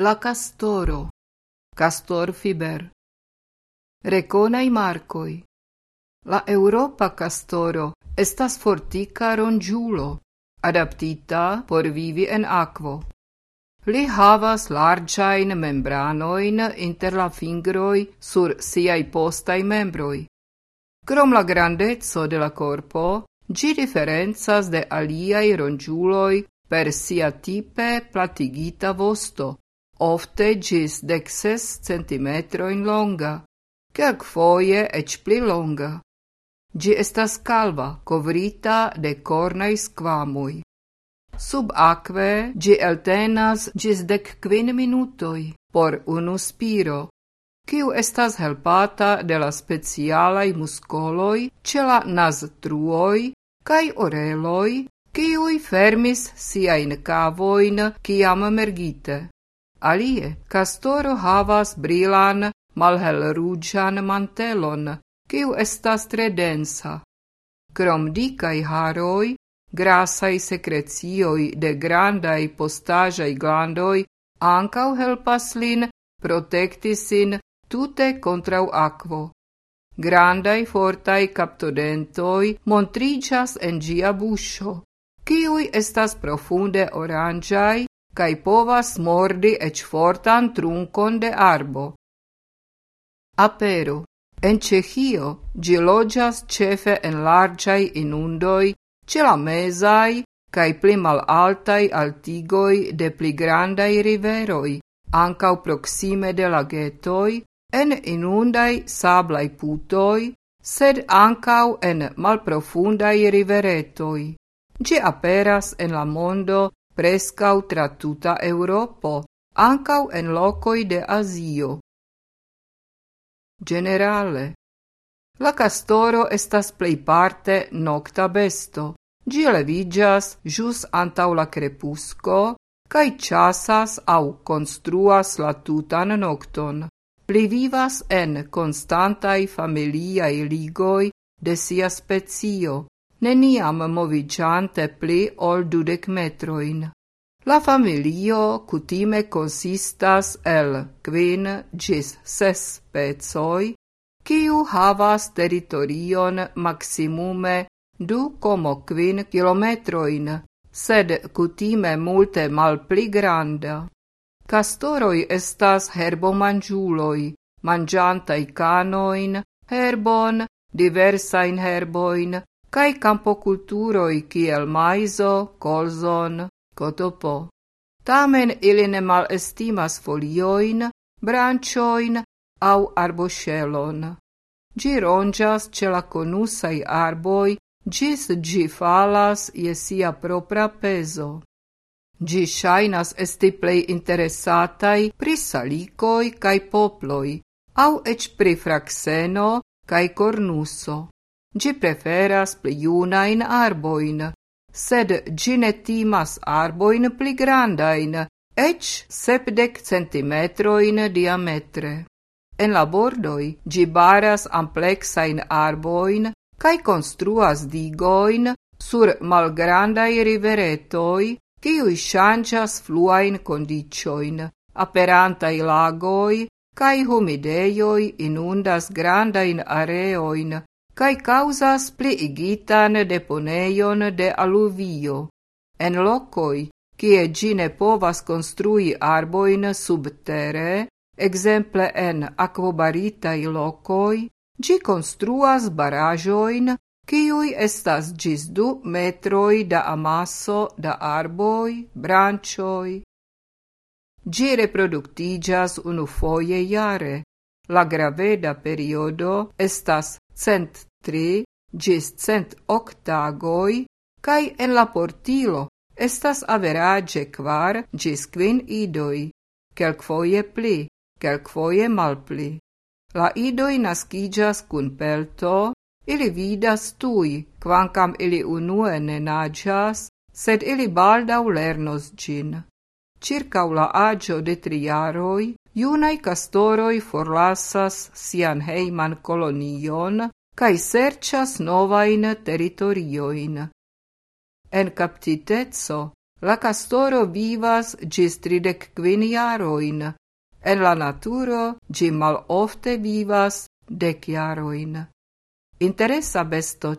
La castoro, castor fiber. Reconai marcoi. La Europa castoro estas fortica rongiulo, adaptita por vivi en aquo. Li havas larĝajn membranoin inter la fingroi sur siai postai membroi. Krom la grandeco de la corpo, gi differenzas de aliai rongiuloi per sia tipe platigita vosto, ofte gis dexes centimetroin longa, foie ec pli longa. Gi estas calva, covrita de cornai squamui. Sub aquae gi eltenas gis dec quin minutoi por unu spiro, quiu estas helpata de la specialai muscoloi ce la nas truoi cae oreloi, quiui fermis siain cavoin ciam mergite. Alie, castoro havas brilan, malhelrugian mantelon, quiu estas tre densa. Krom dicai haroi, grasai secrecioi de grandai postajai glandoi ancau helpas lin protecti sin tute contrau aquo. Grandai fortai captodentoi montricias en gia buscio, kiui estas profunde orangiai kaj povas mordi eĉ fortan trunkon de arbo. Apero. En Ĉeĥio ĝi loĝas ĉefe en larĝaj inundoj ĉe la mezaj kaj pli malaltaj altigoj de pli grandaj riveroi, ankaŭ proksime de lagetoj, en inundai sablaj putoi, sed ankaŭ en malprofundaj riveretoj. Ĝi aperas en la mondo preskaŭ tra tuta Eŭropo, ancau en lokoj de Azio. Generale, la castoro estas plejparte nocta besto. Ĝi vigias jus antaŭ la krepusko kaj ĉasas aŭ konstruas la tutan nokton. Li vivas en konstantaj familiaj ligoj de sia specio, neniam movigiante pli ol dudec metroin. La familio cutime consistas el quin gis ses pezoi, kiu havas territorion maximume du como quin kilometroin, sed cutime multe mal pli granda. Castoroi estas herbomangiuloi, mangiantai canoin, herbon, diversain herboin, cae campoculturoi kiel maizo, colzon, cotopo. Tamen ili ne malestimas folioin, brancioin au arboscelon. Gi rongias ce la conusai arboi gis gi falas je sia propra peso. Gi shainas esti plei interesatai pri salicoi cae poploi, au ec pri fraxeno cae cornuso. Gi preferas pli junain arboin, sed gi ne timas arboin pli grandain, ec sepdec centimetroin diametre. En la bordoi gi baras amplexain arboin cae construas digoin sur malgrandai riveretoi, ciui changas fluain condicioin, aperantai lagoi, cae humideioi inundas grandain areoin, causas pliigitan deponeion de aluvio. En locoi, cie gine povas construi arboin subtere, exemple en aquobaritai locoi, Gi construas barajoin, quiui estas gis du metroi da amasso da arboi, brancioi. Gi reproductigas unu foie iare. La graveda periodo estas cent tri gis cent octagoi, cae en la portilo estas average quar gis quin idoi, quelquoie pli, quelquoie malpli. La idoi nascigas cun pelto, ili vidas tui, quancam ili unue ne nagias, sed ili baldau lernos gin. Circau la agio de triaroi, junai castoroi forlasas sian heiman colonion, cae sercias novain territorioin. En captitezzo, La castoro vivas gis tridec quin jaroin. En la naturo gi mal ofte vivas dec jaroin. Interessa besto?